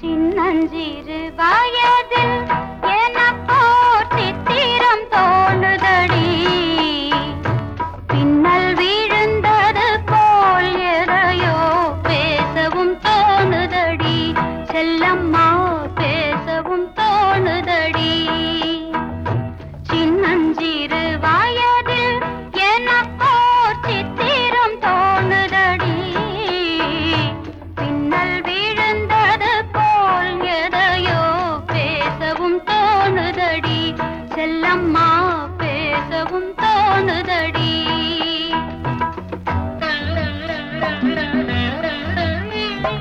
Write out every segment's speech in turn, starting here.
சின்னஞ்சிறு வயதில் எனப்போர் சித்திரம் தோணுதடி பின்னல் விழுந்தது போல் எதையோ பேசவும் தோணுதடி. செல்லம்மா பேசவும் தோணுதடி.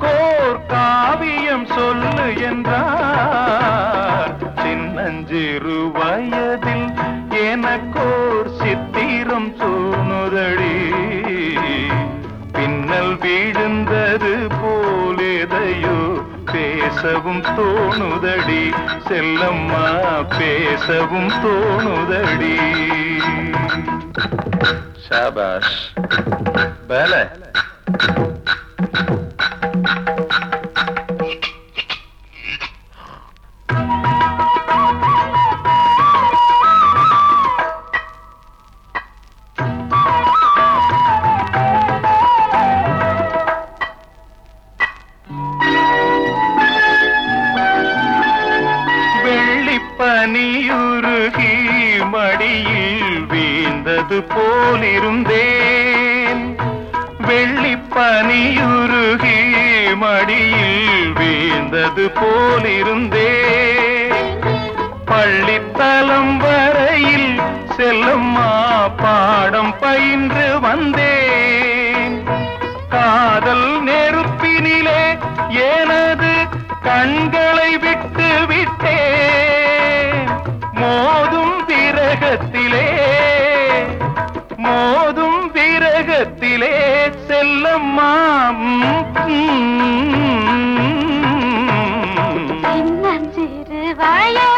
கோர் காவியம் சொல்லு என்றார். சின்னஞ்சிறு வயதில் எனக்கோர் சித்திரம் தோணுதடி பின்னல் விழுந்தது போலேதையோ பேசவும் தோணுதடி. செல்லம்மா பேசவும் தோணுதடி. ஷாபாஷ் பல. பனியுருகி மடியில் வீழ்ந்தது போலிருந்தேன். வெள்ளி பனியுருகி மடியில் வீழ்ந்தது போலிருந்தேன். பள்ளித்தலம் வரையில் செல்லம்மா பாடம் பயின்று வந்தேன். காதல் நெருப்பினிலே எனது கண்களை விட்டு விட்டேன். உலகத்திலே செல்லம்மா. சிறு வய